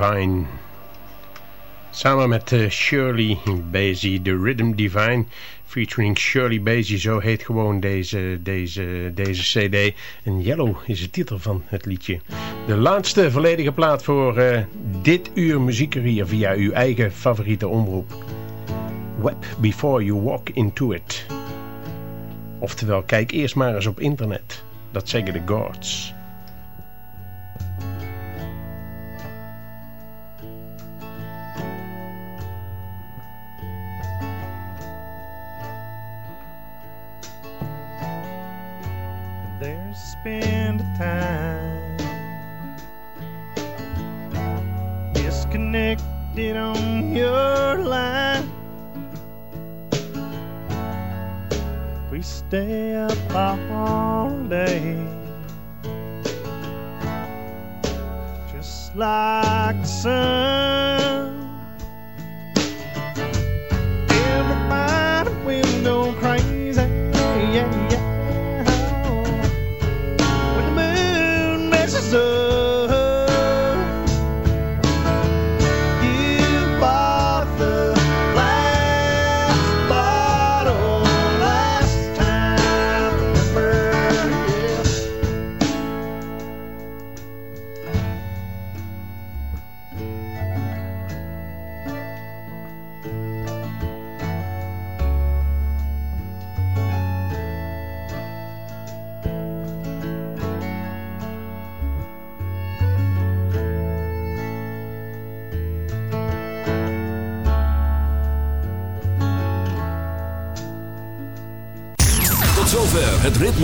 Divine. Samen met uh, Shirley Basie, The Rhythm Divine, featuring Shirley Basie, zo heet gewoon deze, deze, deze cd. En Yellow is de titel van het liedje. De laatste volledige plaat voor uh, dit uur muziekcarrière via uw eigen favoriete omroep. Web before you walk into it. Oftewel, kijk eerst maar eens op internet. Dat zeggen de gods.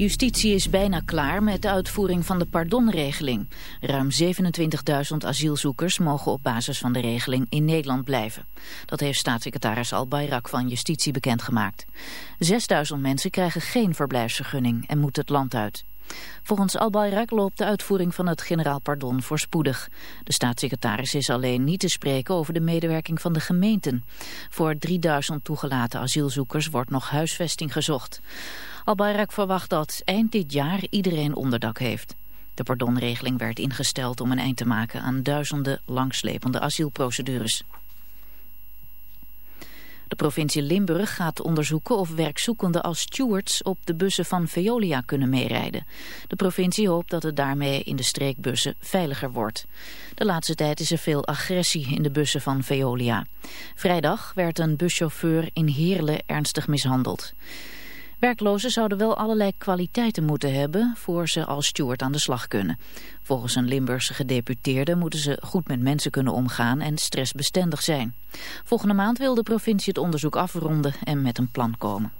Justitie is bijna klaar met de uitvoering van de pardonregeling. Ruim 27.000 asielzoekers mogen op basis van de regeling in Nederland blijven. Dat heeft staatssecretaris Al-Bayrak van Justitie bekendgemaakt. 6.000 mensen krijgen geen verblijfsvergunning en moeten het land uit. Volgens Al-Bayrak loopt de uitvoering van het generaal pardon voorspoedig. De staatssecretaris is alleen niet te spreken over de medewerking van de gemeenten. Voor 3000 toegelaten asielzoekers wordt nog huisvesting gezocht. Al-Bayrak verwacht dat eind dit jaar iedereen onderdak heeft. De pardonregeling werd ingesteld om een eind te maken aan duizenden langslepende asielprocedures. De provincie Limburg gaat onderzoeken of werkzoekenden als stewards op de bussen van Veolia kunnen meerijden. De provincie hoopt dat het daarmee in de streekbussen veiliger wordt. De laatste tijd is er veel agressie in de bussen van Veolia. Vrijdag werd een buschauffeur in Heerlen ernstig mishandeld. Werklozen zouden wel allerlei kwaliteiten moeten hebben voor ze als steward aan de slag kunnen. Volgens een Limburgse gedeputeerde moeten ze goed met mensen kunnen omgaan en stressbestendig zijn. Volgende maand wil de provincie het onderzoek afronden en met een plan komen.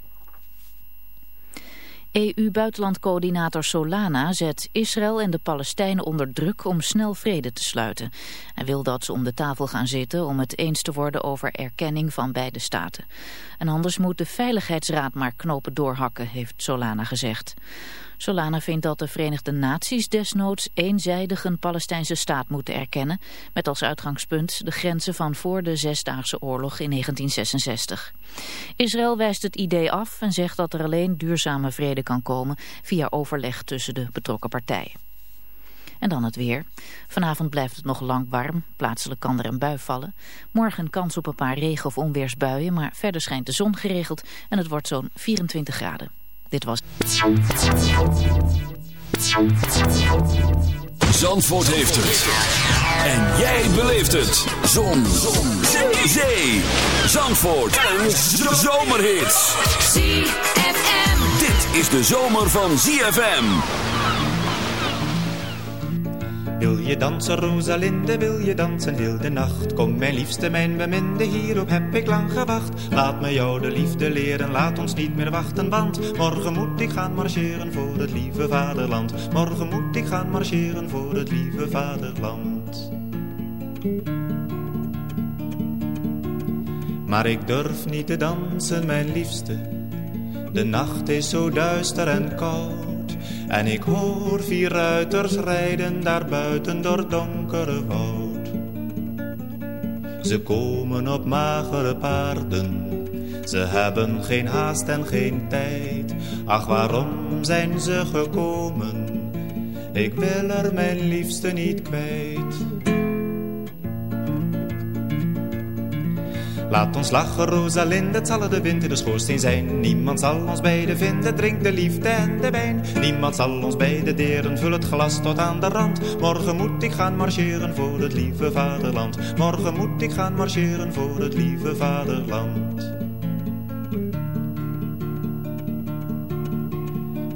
EU-buitenlandcoördinator Solana zet Israël en de Palestijnen onder druk om snel vrede te sluiten. Hij wil dat ze om de tafel gaan zitten om het eens te worden over erkenning van beide staten. En anders moet de Veiligheidsraad maar knopen doorhakken, heeft Solana gezegd. Solana vindt dat de Verenigde Naties desnoods eenzijdig een Palestijnse staat moeten erkennen, met als uitgangspunt de grenzen van voor de Zesdaagse Oorlog in 1966. Israël wijst het idee af en zegt dat er alleen duurzame vrede kan komen via overleg tussen de betrokken partijen. En dan het weer. Vanavond blijft het nog lang warm. Plaatselijk kan er een bui vallen. Morgen kans op een paar regen- of onweersbuien, maar verder schijnt de zon geregeld en het wordt zo'n 24 graden. Dit was... Zandvoort heeft het. En jij beleeft het. Zon. Zon. Zee. Zee. Zandvoort. Een zomerhit. ZFM. Dit is de zomer van ZFM. Wil je dansen, Rosalinde, wil je dansen heel de nacht? Kom mijn liefste, mijn beminde, hierop heb ik lang gewacht. Laat me jou de liefde leren, laat ons niet meer wachten, want morgen moet ik gaan marcheren voor het lieve vaderland. Morgen moet ik gaan marcheren voor het lieve vaderland. Maar ik durf niet te dansen, mijn liefste. De nacht is zo duister en koud. En ik hoor vier ruiters rijden daar buiten door donkere woud. Ze komen op magere paarden, ze hebben geen haast en geen tijd. Ach, waarom zijn ze gekomen? Ik wil er mijn liefste niet kwijt. Laat ons lachen, Rosalinde, het zal de wind in de schoorsteen zijn. Niemand zal ons beiden vinden, drink de liefde en de wijn. Niemand zal ons beiden deren, vul het glas tot aan de rand. Morgen moet ik gaan marcheren voor het lieve vaderland. Morgen moet ik gaan marcheren voor het lieve vaderland.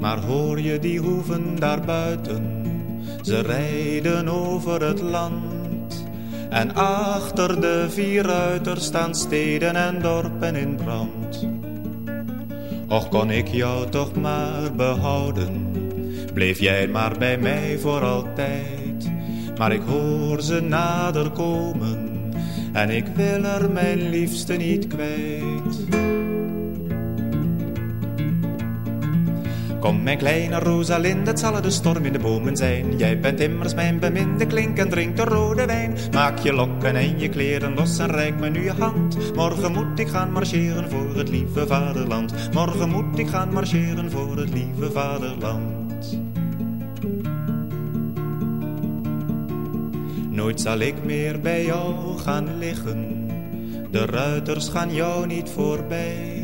Maar hoor je die hoeven daar buiten? Ze rijden over het land. En achter de vier ruiters staan steden en dorpen in brand. Och kon ik jou toch maar behouden, bleef jij maar bij mij voor altijd. Maar ik hoor ze nader komen, en ik wil er mijn liefste niet kwijt. Kom mijn kleine Rosalinde, het zal de storm in de bomen zijn. Jij bent immers mijn beminde klink en drink de rode wijn. Maak je lokken en je kleren los en reik me nu je hand. Morgen moet ik gaan marcheren voor het lieve vaderland. Morgen moet ik gaan marcheren voor het lieve vaderland. Nooit zal ik meer bij jou gaan liggen. De ruiters gaan jou niet voorbij.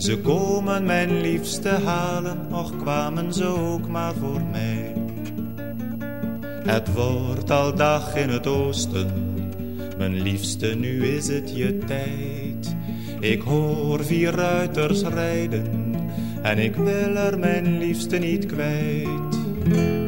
Ze komen mijn liefste halen, och kwamen ze ook maar voor mij. Het wordt al dag in het oosten, mijn liefste, nu is het je tijd. Ik hoor vier ruiters rijden, en ik wil er mijn liefste niet kwijt.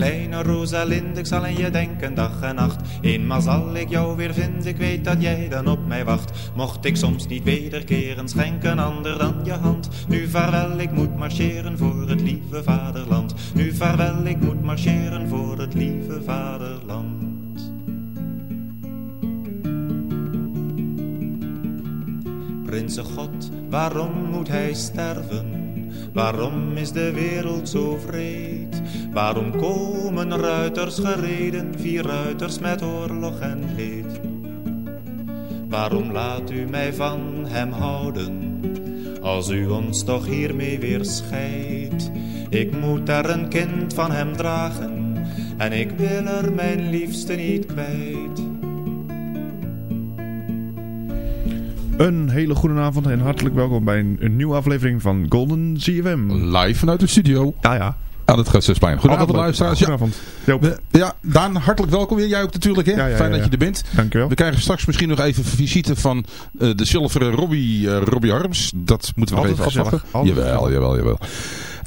Kleine Rosalinde, ik zal aan je denken dag en nacht. Eenmaal zal ik jou weer vinden, ik weet dat jij dan op mij wacht. Mocht ik soms niet wederkeren, schenk een ander dan je hand. Nu vaarwel, ik moet marcheren voor het lieve vaderland. Nu vaarwel, ik moet marcheren voor het lieve vaderland. Prinsen God, waarom moet hij sterven? Waarom is de wereld zo vreed? Waarom komen ruiters gereden, vier ruiters met oorlog en leed? Waarom laat u mij van hem houden, als u ons toch hiermee weer scheidt? Ik moet daar een kind van hem dragen, en ik wil er mijn liefste niet kwijt. Een hele goede avond en hartelijk welkom bij een, een nieuwe aflevering van Golden CFM. Live vanuit de studio. Ja, ja. Aan het Gasthuisplein. Goedenavond luisteraars. Goedenavond. Ja. ja, Daan, hartelijk welkom weer. Jij ook natuurlijk. Hè? Ja, ja, Fijn dat je er bent. Dankjewel. We krijgen straks misschien nog even visite van uh, de zilveren Robbie, uh, Robbie Harms. Dat moeten we nog even afwachten. Jawel, jawel, jawel.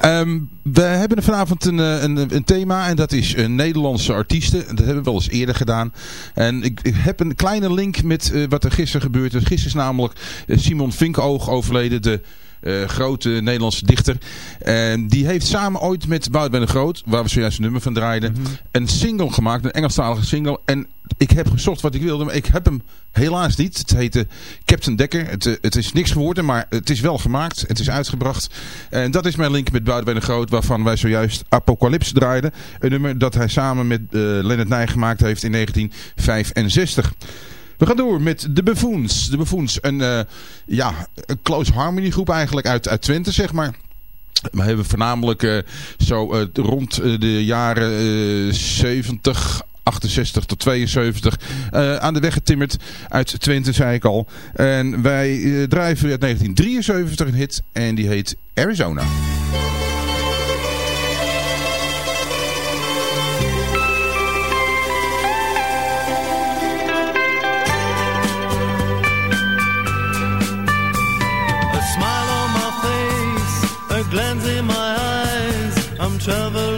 Um, we hebben vanavond een, een, een, thema en dat is uh, Nederlandse artiesten. Dat hebben we wel eens eerder gedaan. En ik, ik heb een kleine link met uh, wat er gisteren gebeurd is. Gisteren is namelijk Simon Vinkoog overleden, de uh, grote Nederlandse dichter. En die heeft samen ooit met Boudewijn de Groot, waar we zojuist een nummer van draaiden, mm -hmm. een single gemaakt, een Engelstalige single. En ik heb gezocht wat ik wilde, maar ik heb hem helaas niet. Het heette Captain Dekker. Het, het is niks geworden, maar het is wel gemaakt. Het is uitgebracht. En dat is mijn link met Boudewijn de Groot, waarvan wij zojuist Apocalypse draaiden. Een nummer dat hij samen met uh, Leonard Nij gemaakt heeft in 1965. We gaan door met de Buffoons. De Buffoons, een, uh, ja, een close harmony groep eigenlijk uit, uit Twente, zeg maar. We hebben voornamelijk zo rond de jaren 70, 68 tot 72 uh, aan de weg getimmerd uit Twente, zei ik al. En wij drijven uit 1973 een hit en die heet Arizona. glance in my eyes. I'm traveling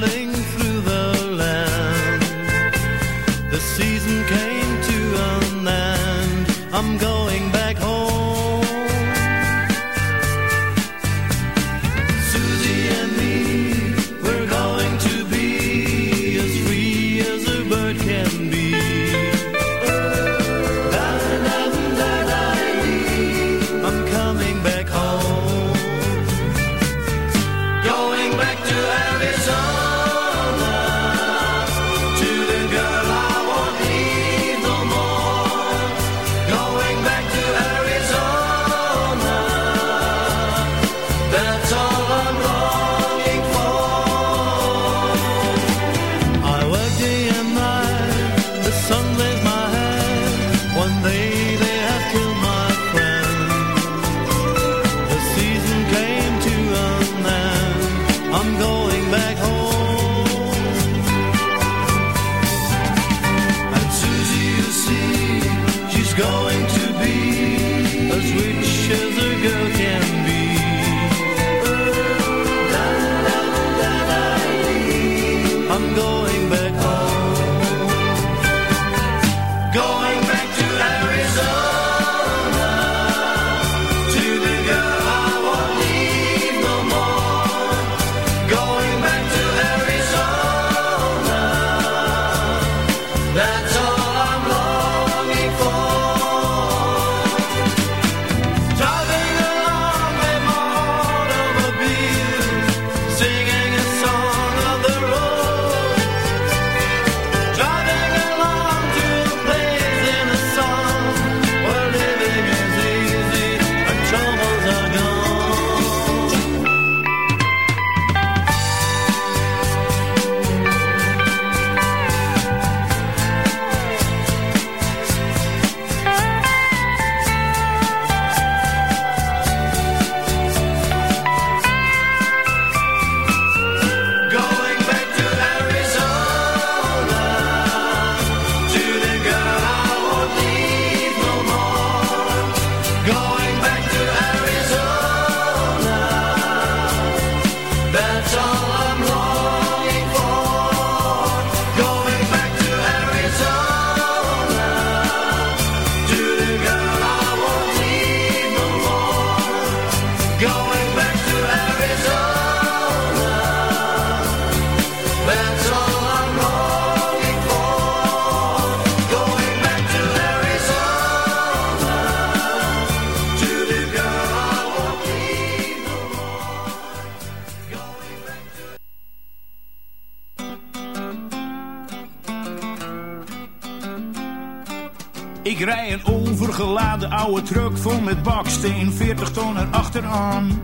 oude truck vol met baksteen, 40 ton erachteraan.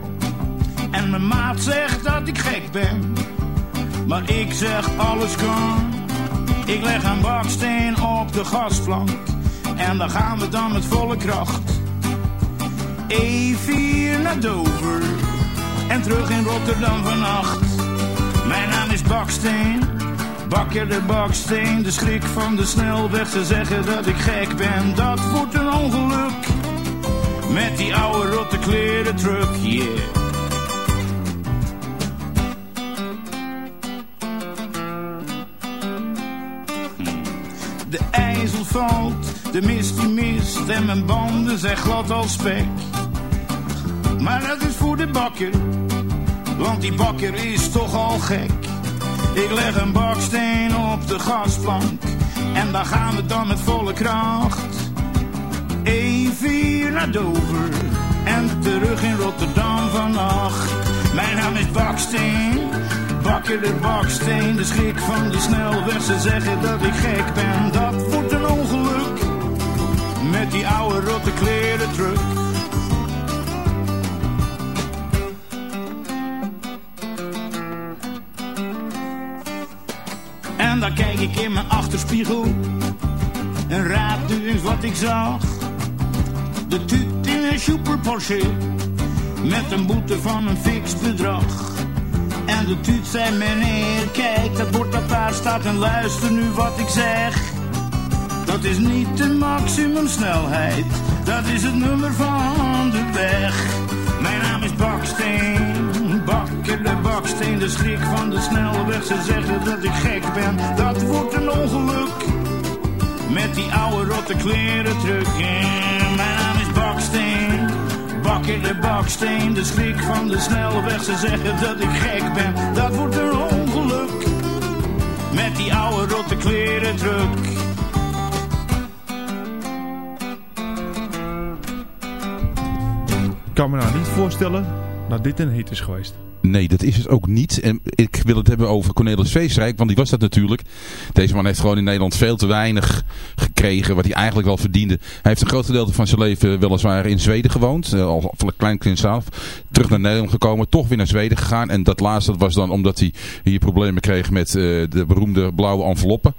En mijn maat zegt dat ik gek ben, maar ik zeg alles kan. Ik leg een baksteen op de gasflank en dan gaan we dan met volle kracht. E4 naar Dover en terug in Rotterdam vannacht. Mijn naam is Baksteen, bakker de Baksteen. De schrik van de snelweg, ze zeggen dat ik gek ben. Dat wordt ongeluk met die oude rotte kleren truck, yeah. De ijzel valt, de mist die mist en mijn banden zijn glad als spek. Maar dat is voor de bakker, want die bakker is toch al gek. Ik leg een baksteen op de gasplank en daar gaan we dan met volle kracht. E4 naar Dover en terug in Rotterdam vannacht. Mijn naam is Baksteen, bakker de baksteen. De schrik van de snelweg, ze zeggen dat ik gek ben. Dat wordt een ongeluk met die oude rotte kleren truck. En dan kijk ik in mijn achterspiegel en raad nu eens wat ik zag. De tuut in een super Porsche met een boete van een fix bedrag. En de tuut zei meneer, kijk dat bord dat daar staat en luister nu wat ik zeg. Dat is niet de maximumsnelheid, dat is het nummer van de weg. Mijn naam is Baksteen, bakker de Baksteen, de schrik van de snelweg. Ze zeggen dat ik gek ben, dat wordt een ongeluk. Met die oude rotte kleren terug. En mijn Baksteen, bakker de Baksteen, de schrik van de snelweg. Ze zeggen dat ik gek ben, dat wordt een ongeluk. Met die oude rotte kleren terug. Ik kan me nou niet voorstellen dat dit een hit is geweest. Nee, dat is het ook niet. En ik wil het hebben over Cornelis Vreesrijk, want die was dat natuurlijk. Deze man heeft gewoon in Nederland veel te weinig gekregen, wat hij eigenlijk wel verdiende. Hij heeft een groot gedeelte van zijn leven weliswaar in Zweden gewoond, eh, al van een klein kind zelf. Terug naar Nederland gekomen, toch weer naar Zweden gegaan. En dat laatste was dan omdat hij hier problemen kreeg met uh, de beroemde blauwe enveloppen.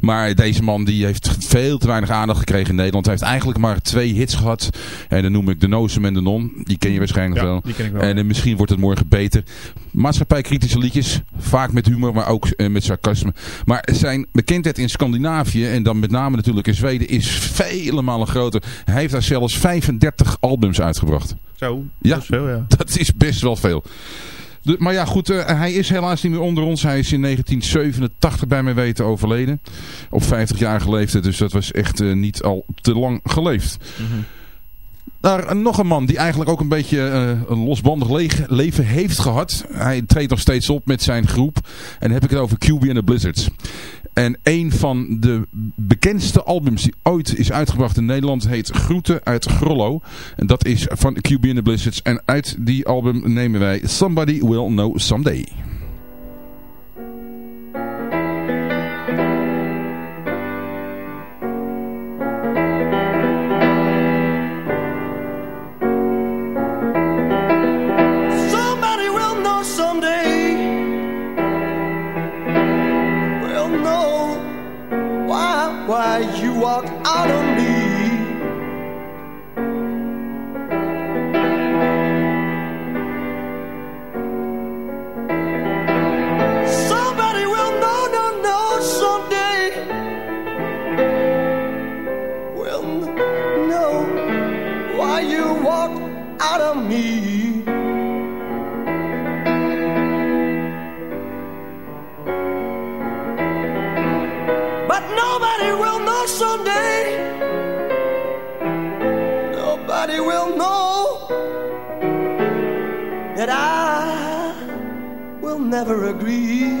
Maar deze man die heeft veel te weinig aandacht gekregen in Nederland. Hij heeft eigenlijk maar twee hits gehad. En dan noem ik De Nozem en De Non. Die ken je waarschijnlijk Ja, wel. die ken ik wel. En uh, misschien wordt het morgen beter. Maatschappijkritische liedjes. Vaak met humor, maar ook uh, met sarcasme. Maar zijn bekendheid in Scandinavië. En dan met name natuurlijk in Zweden. Is vele malen groter. Hij heeft daar zelfs 35 albums uitgebracht. Zo, Ja. dat is veel, ja. Dat is best wel veel. De- maar ja, goed, eh, hij is helaas niet meer onder ons. Hij is in 1987 bij mij weten overleden. Op 50-jarige leeftijd, dus dat was echt eh, niet al te lang geleefd. Daar nog een man die eigenlijk ook een beetje eh, een losbandig le- leven heeft gehad. Hij treedt nog steeds op met zijn groep. En dan heb ik het over QB and the Blizzards. En een van de bekendste albums die ooit is uitgebracht in Nederland heet Groeten uit Grollo. En dat is van QB and the Blizzards. En uit die album nemen wij Somebody Will Know Someday. Why you walk out on me. Somebody will know, no, no, someday. Will know why you walk out on me. Nobody will know someday. Nobody will know that I will never agree.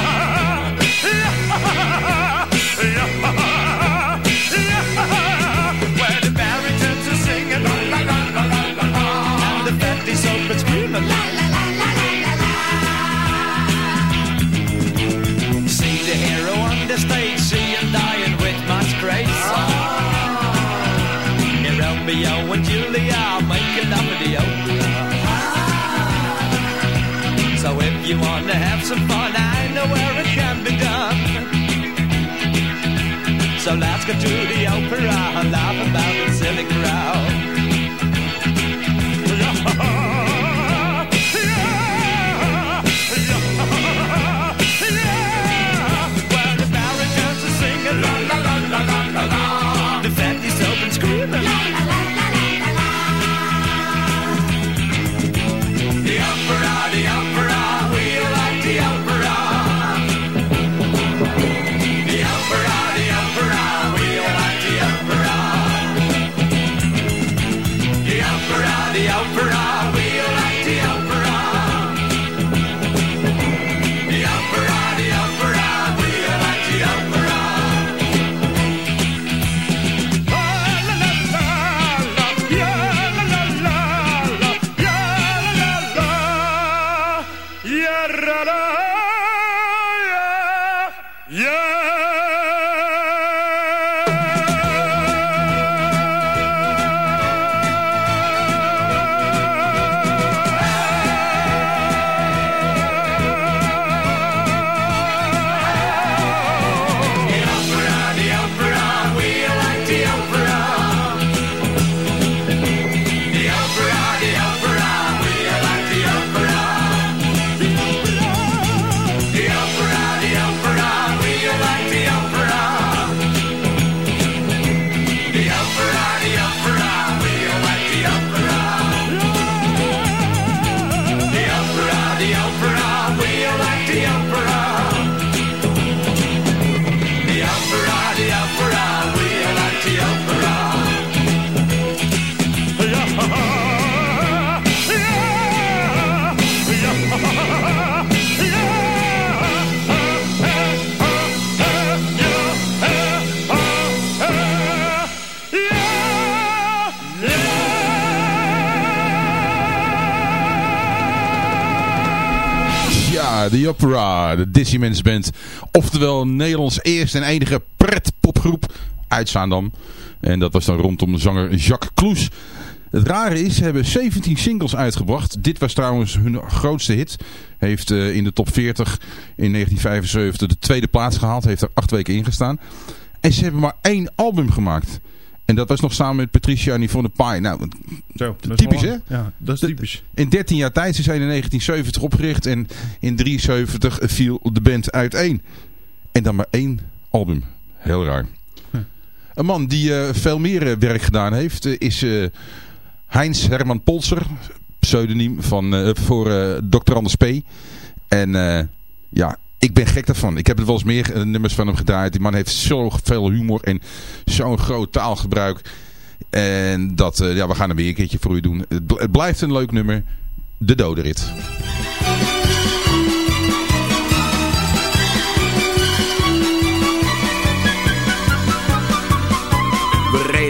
you want to have some fun, I know where it can be done. So let's go to the opera laugh about the silly crowd. De Opera, de Disneyman's Band. Oftewel Nederlands eerste en enige pretpopgroep uit Zaandam. En dat was dan rondom de zanger Jacques Kloes. Het rare is, ze hebben 17 singles uitgebracht. Dit was trouwens hun grootste hit. Heeft uh, in de top 40 in 1975 de tweede plaats gehaald. Heeft er acht weken in gestaan. En ze hebben maar één album gemaakt. En dat was nog samen met Patricia en Yvonne Pai. Nou, Zo, typisch hè? Ja, dat is typisch. In 13 jaar tijd, ze zijn in 1970 opgericht en in 73 viel de band uiteen. En dan maar één album. Heel raar. Een man die uh, veel meer uh, werk gedaan heeft uh, is Heinz Herman Polser. Pseudoniem van, voor Dr. Anders P. En ja, ik ben gek daarvan. Ik heb er wel eens meer eh, nummers van hem gedraaid. Die man heeft zoveel humor en zo'n groot taalgebruik. En dat, uh, ja, we gaan er weer een keertje voor u doen. Het, blijft een leuk nummer. De Doderit. We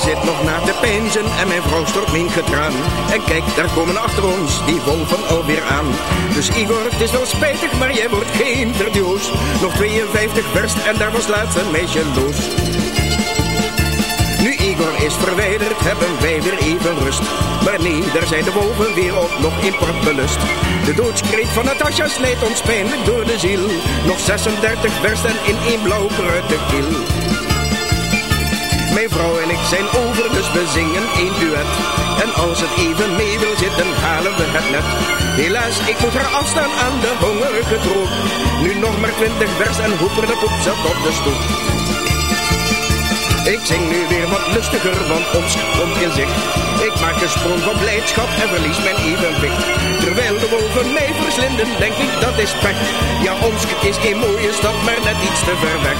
Zit nog naar te peinzen en mijn vrouw stort mijn getraan. En kijk, daar komen achter ons die wolven alweer aan. Dus Igor, het is wel spijtig, maar jij wordt geen verdioos. Nog 52 verst en daar was laatst een meisje los. Nu Igor is verwijderd, hebben wij weer even rust. Maar nee, daar zijn de wolven weer op, nog in belust. De doodskreet van Natasja snijdt ons pijnlijk door de ziel. Nog 36 verst en in één blauw de kil. Mijn vrouw en ik zijn over, dus we zingen één duet. En als het even mee wil zitten, halen we het net. Helaas, ik moet haar afstaan aan de hongerige droog. Nu nog maar twintig vers en hoeper de poep zat op de stoep. Ik zing nu weer wat lustiger, want ons komt in zicht. Ik maak een sprong van blijdschap en verlies mijn evenwicht. Terwijl de wolven mij verslinden, denk ik dat is pech. Ja, ons is een mooie stad, maar net iets te ver weg.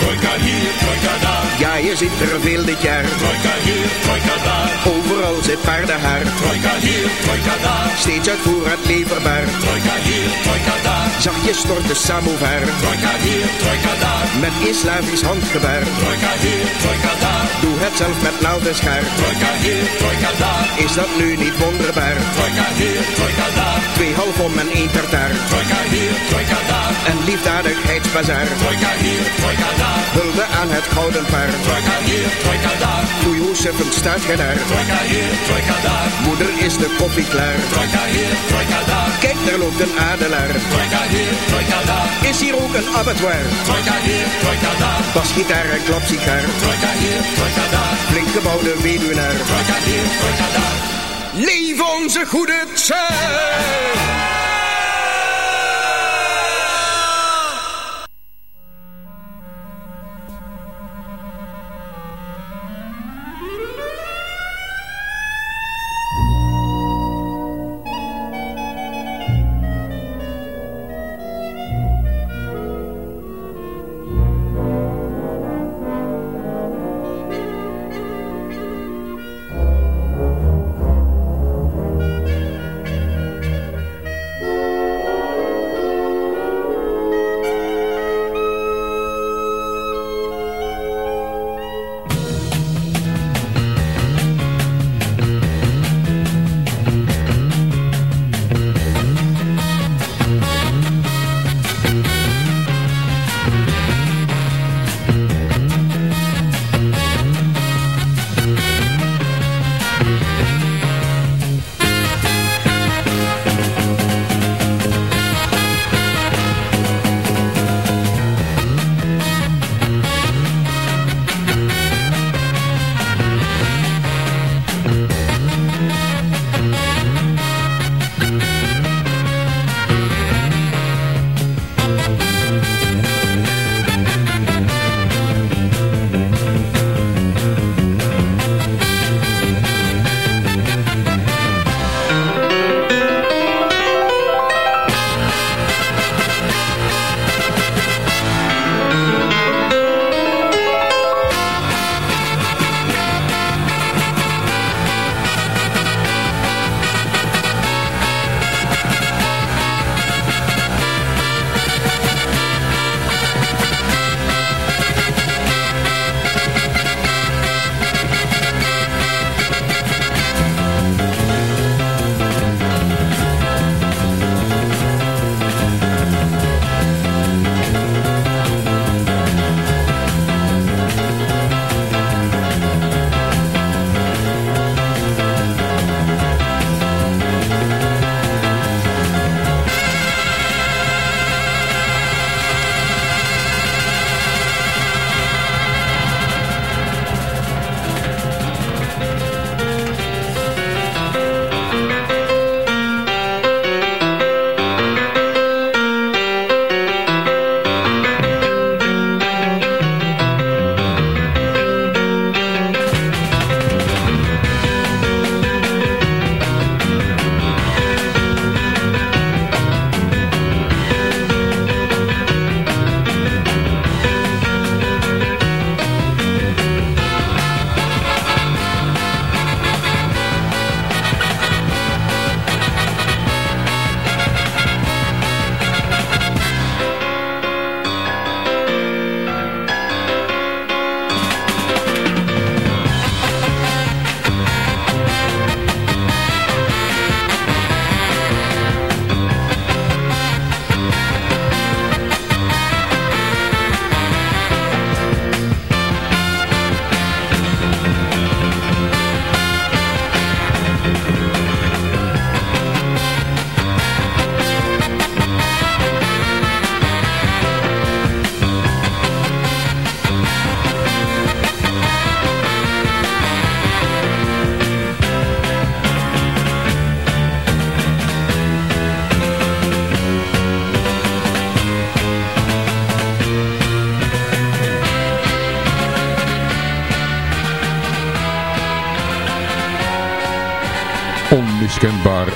Trojka hier, trojka daar. Ja, je ziet er veel dit jaar. Trojka hier, trojka daar. Overal zit paardenhaar. Trojka hier, trojka daar. Steeds uit voorraad leverbaar. Trojka hier, trojka daar. Zachtjes stort de samovar. Trojka hier, trojka daar. Met islamisch handgebaar. Trojka hier, trojka daar. Doe het zelf met naald en schaar. Trojka hier, trojka daar. Is dat nu niet wonderbaar? Trojka hier, trojka daar. Twee halfom en één tartaar. Trojka hier, trojka daar. En liefdadigheidsbazaar. Trojka hier, trojka daar. Hulde aan het gouden paard. Trojka hier, trojka daar. Foei, hoe zittend staat gij daar? Trojka hier, trojka daar. Moeder is de koffie klaar. Trojka hier, trojka daar. Kijk, daar loopt een adelaar. Trojka hier, trojka daar. Is hier ook een abattoir? Trojka hier, trojka daar. Basgitaar en klapsigaar. Trojka hier, trojka daar. Flink gebouwde weduwnaar. Trojka hier, trojka. Leef onze goede tijd!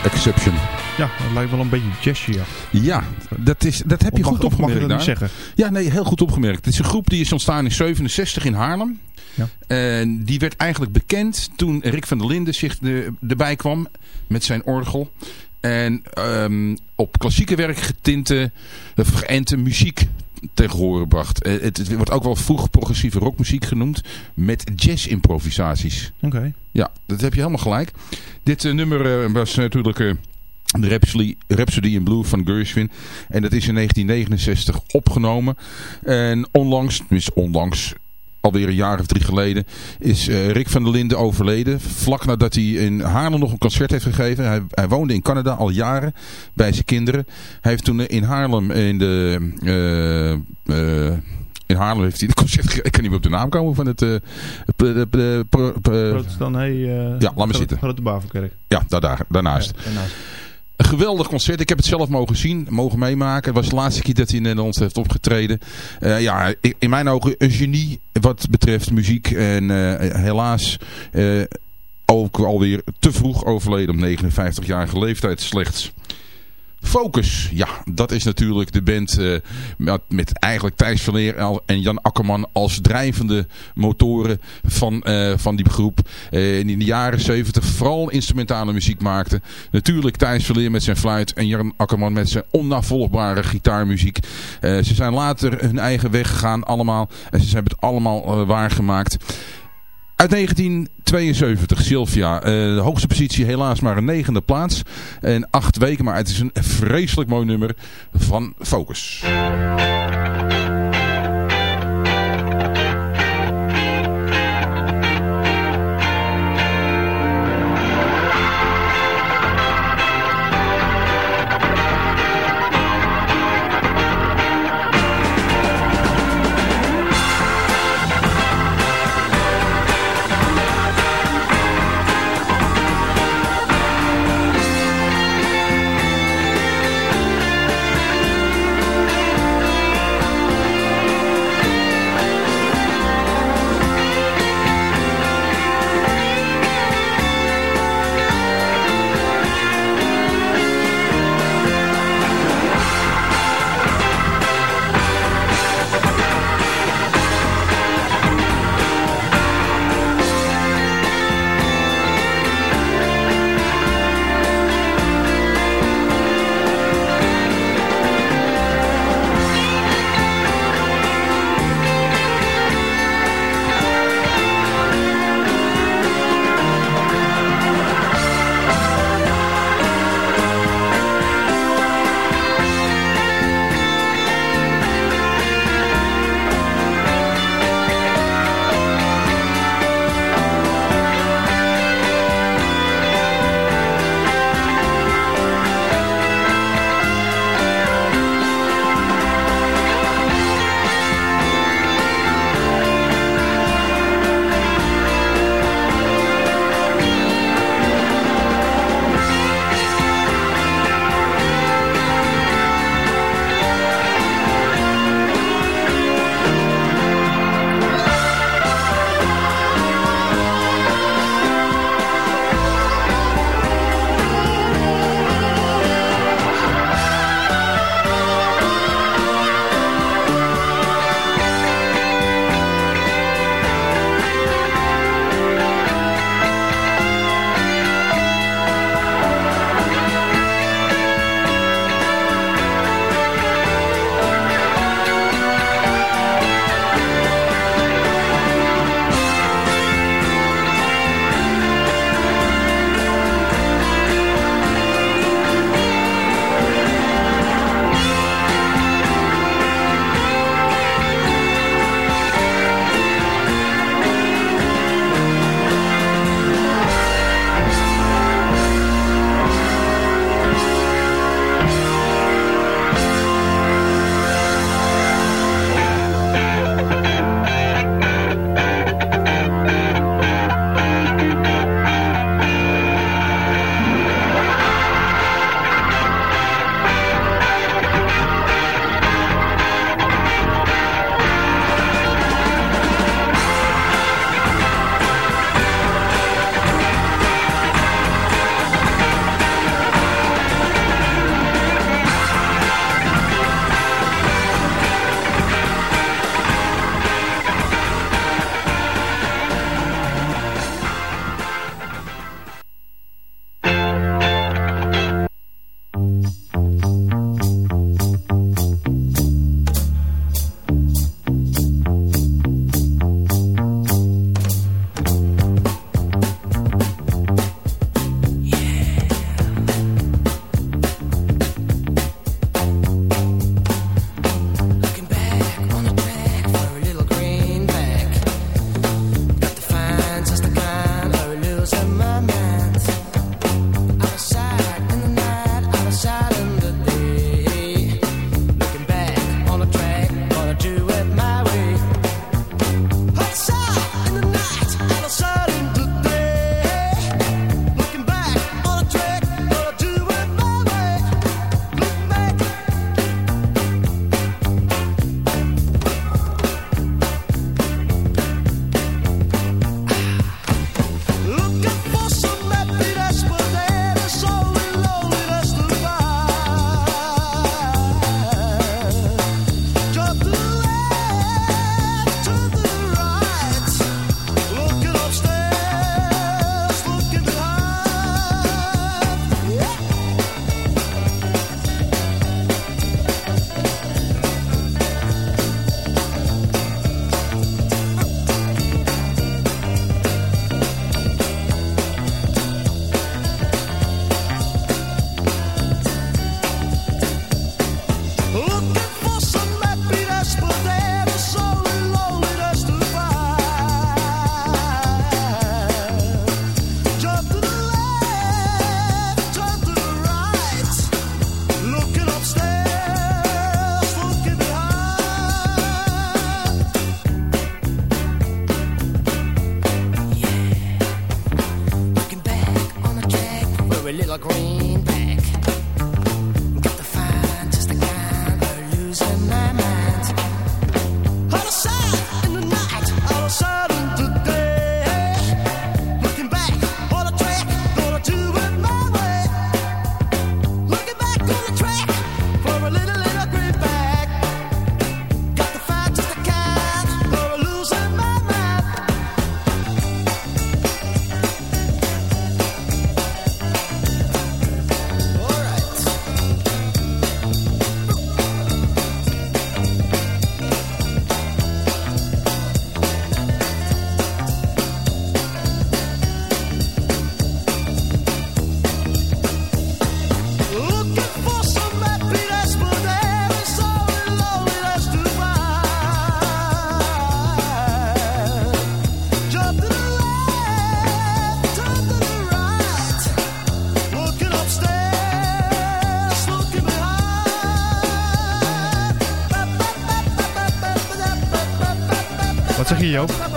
Exception. Ja, dat lijkt wel een beetje jazzy. Ja, ja dat, is, dat heb je goed opgemerkt. Mag je zeggen? Ja, nee, heel goed opgemerkt. Het is een groep die is ontstaan in 67 in Haarlem. Ja. En die werd eigenlijk bekend toen Rick van der Linden zich de, erbij kwam met zijn orgel. En um, op klassieke werk getinte, geënte muziek tegen horen bracht. Eh, het, het, wordt ook wel vroeg progressieve rockmuziek genoemd. Met jazz-improvisaties. Oké. Ja, dat heb je helemaal gelijk. Dit uh, nummer uh, was natuurlijk... De Rhapsody, Rhapsody in Blue van Gershwin. En dat is in 1969 opgenomen. En onlangs, tenminste onlangs, alweer een jaar of drie geleden, is uh, Rick van der Linden overleden. Vlak nadat hij in Haarlem nog een concert heeft gegeven. Hij, hij woonde in Canada al jaren bij zijn kinderen. Hij heeft toen in Haarlem in de... Uh, uh, in Haarlem heeft hij de concert gegeven. Ik kan niet meer op de naam komen van het... Uh, Protestant, hey, ja, laat me zitten. Grote Bavelkerk. Ja, daar, daar, daarnaast. Ja, daarnaast. Geweldig concert. Ik heb het zelf mogen zien, mogen meemaken. Het was de laatste keer dat hij in Nederland heeft opgetreden. Uh, ja, in mijn ogen een genie wat betreft muziek. En uh, helaas uh, ook alweer te vroeg overleden om 59-jarige leeftijd slechts. Focus, ja, dat is natuurlijk de band uh, met, eigenlijk Thijs Verleer en Jan Akkerman als drijvende motoren van, uh, van die groep. Uh, in de jaren 70 vooral instrumentale muziek maakte. Natuurlijk Thijs Verleer met zijn fluit en Jan Akkerman met zijn onnavolgbare gitaarmuziek. ze zijn later hun eigen weg gegaan allemaal en ze hebben het allemaal waargemaakt. Uit 1972, Sylvia. Uh, de hoogste positie helaas maar een negende plaats. En acht weken, maar het is een vreselijk mooi nummer van Focus.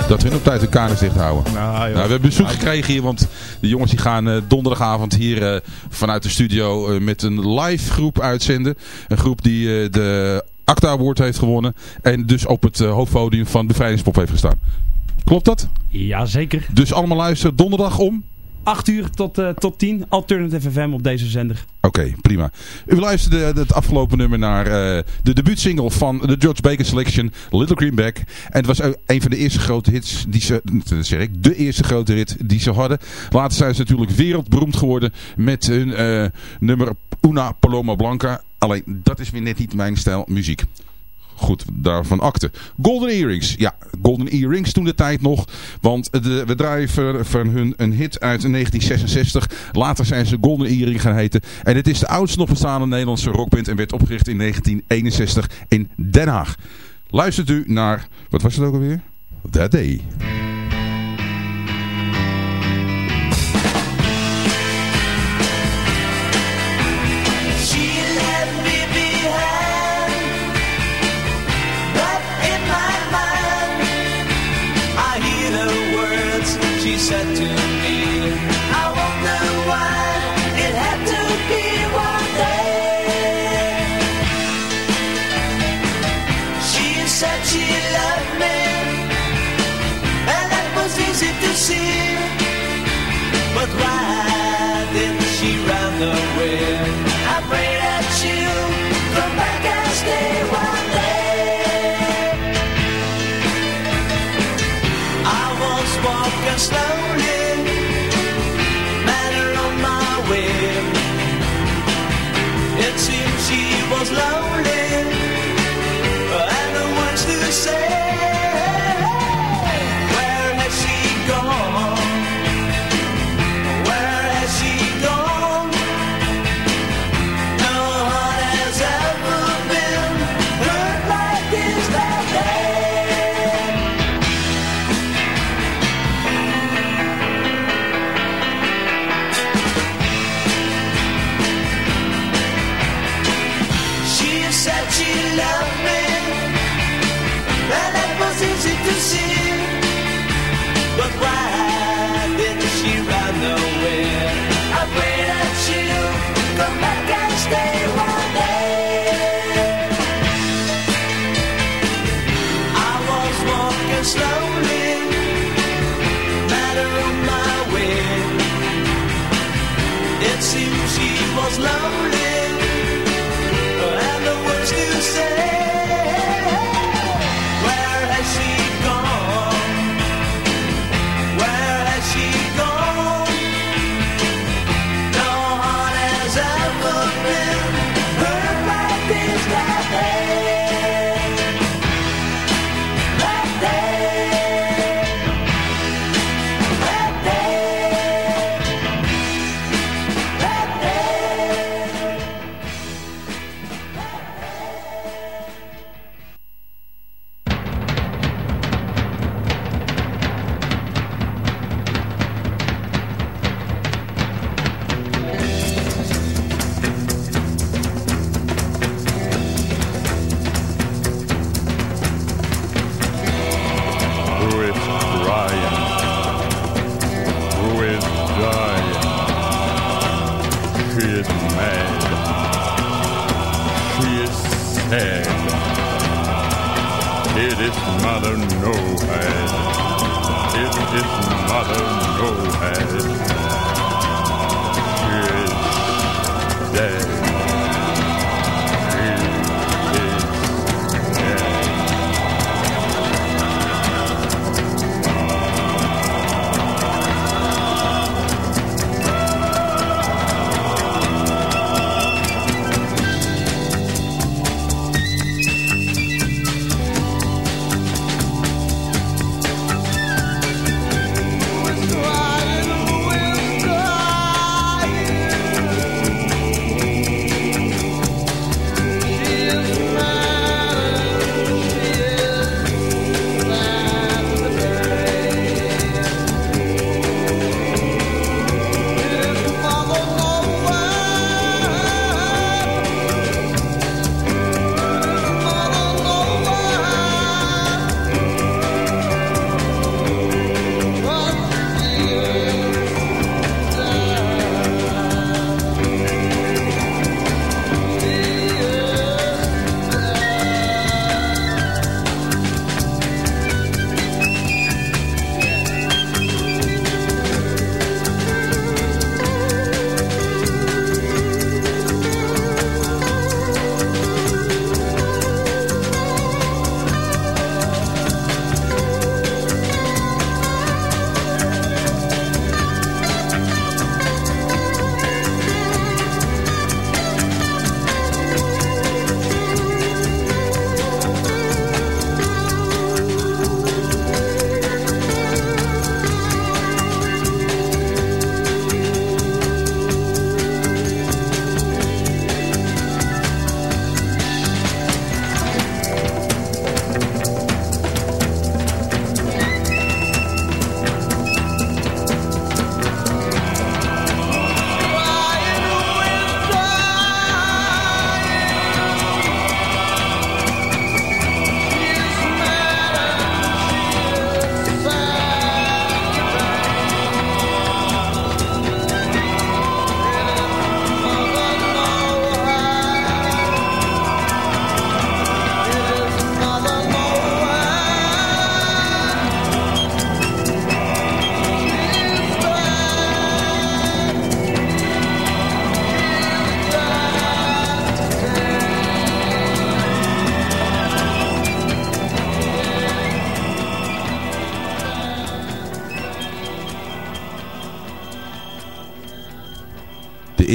Dat we op tijd de kanus dicht houden. Nou, nou, we hebben bezoek gekregen hier, want de jongens die gaan uh, donderdagavond hier uh, vanuit de studio uh, met een live groep uitzenden. Een groep die de ACTA Award heeft gewonnen en dus op het hoofdpodium van Bevrijdingspop heeft gestaan. Klopt dat? Ja, zeker. Dus allemaal luisteren donderdag om? 8 uur tot, uh, tot 10. Alternative FM op deze zender. Oké, prima. U luisterde het afgelopen nummer naar uh, de debuutsingle van de George Baker Selection, Little Greenback. En het was een van de eerste grote hits die ze, zeg ik, de eerste grote hit die ze hadden. Later zijn ze natuurlijk wereldberoemd geworden met hun uh, nummer Una Paloma Blanca. Alleen dat is weer net niet mijn stijl muziek goed daarvan akte. Golden Earrings. Ja, Golden Earrings toen de tijd nog. Want de, we draaien van hun een hit uit 1966. Later zijn ze Golden Earring gaan heten. En het is de oudste nog bestaande Nederlandse rockband. En werd opgericht in 1961 in Den Haag. Luistert u naar, wat was het ook alweer? That Day.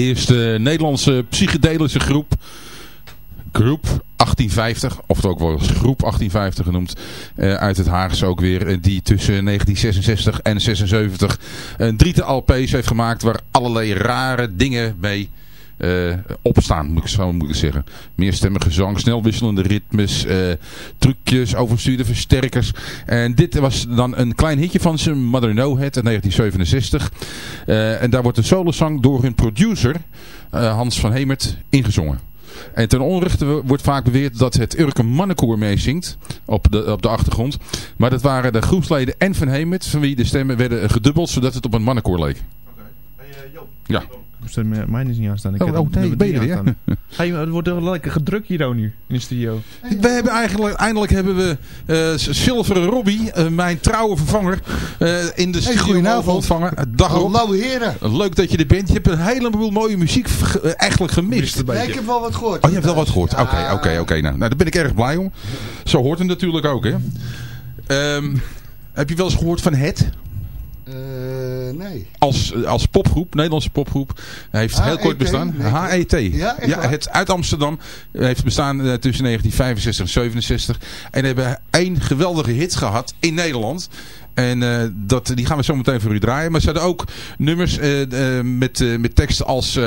Eerste Nederlandse psychedelische groep. Groep 1850, of ook wel eens groep 1850 genoemd, uh, uit het Haagse ook weer, uh, die tussen 1966 en 76 een drietal LP's heeft gemaakt waar allerlei rare dingen mee uh, opstaan, moet ik zo moeten zeggen. Meerstemmige zang, snelwisselende ritmes, uh, trucjes, overstuurde versterkers. En dit was dan een klein hitje van zijn Mother No Head in 1967. Uh, en daar wordt een solozang door hun producer, Hans van Hemert, ingezongen. En ten onrechte wordt vaak beweerd dat het Urke Mannenkoor meezingt op de, op de achtergrond. Maar dat waren de groepsleden en Van Hemert, van wie de stemmen werden gedubbeld, zodat het op een mannenkoor leek. Oké. Okay. Hey, Joop. Ja. Mijn is niet aanstaan. Ik oh, oh nee, ben je er, ja. Hey, het wordt heel lekker gedrukt hier nu, in de studio. We hebben eigenlijk, eindelijk hebben we uh, Zilveren Robbie, uh, mijn trouwe vervanger, uh, in de studio hey, ontvangen. Dag. Hallo heren. Leuk dat je er bent. Je hebt een heleboel mooie muziek eigenlijk gemist. Ik heb wel wat gehoord. Oh, je hebt wel wat gehoord. Oké, oké, oké. Okay, nou, nou, daar ben ik erg blij om. Zo hoort het natuurlijk ook, hè. Um, heb je wel eens gehoord van Het? Uh, nee. Als, als popgroep, Nederlandse popgroep, heeft heel kort bestaan. HET. Ja, ja, het uit Amsterdam heeft bestaan uh, tussen 1965 en 67. En hebben één geweldige hit gehad in Nederland. En uh, dat, die gaan we zo meteen voor u draaien. Maar ze hadden ook nummers met, met teksten als...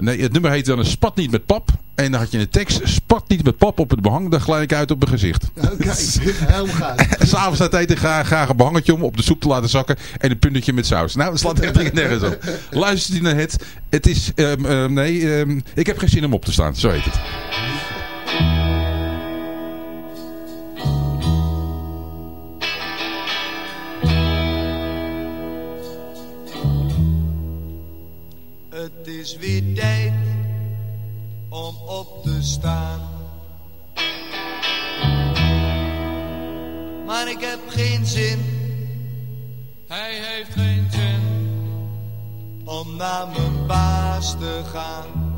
Nee, het nummer heet dan een spat niet met pap. En dan had je een tekst, spat niet met pap op het behang, dan gelijk uit op mijn gezicht. Oké, okay, heel gaaf. S'avonds staat eten graag, graag een behangetje om op de soep te laten zakken en een puntje met saus. Nou, dat slaat echt nergens op. Luister die naar het. Het is, um, um, nee, um, ik heb geen zin om op te staan, zo heet het. Is weer tijd om op te staan. Maar ik heb geen zin. Hij heeft geen zin. Om naar mijn baas te gaan.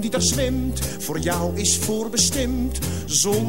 Die daar zwemt, voor jou is voorbestemd. Zon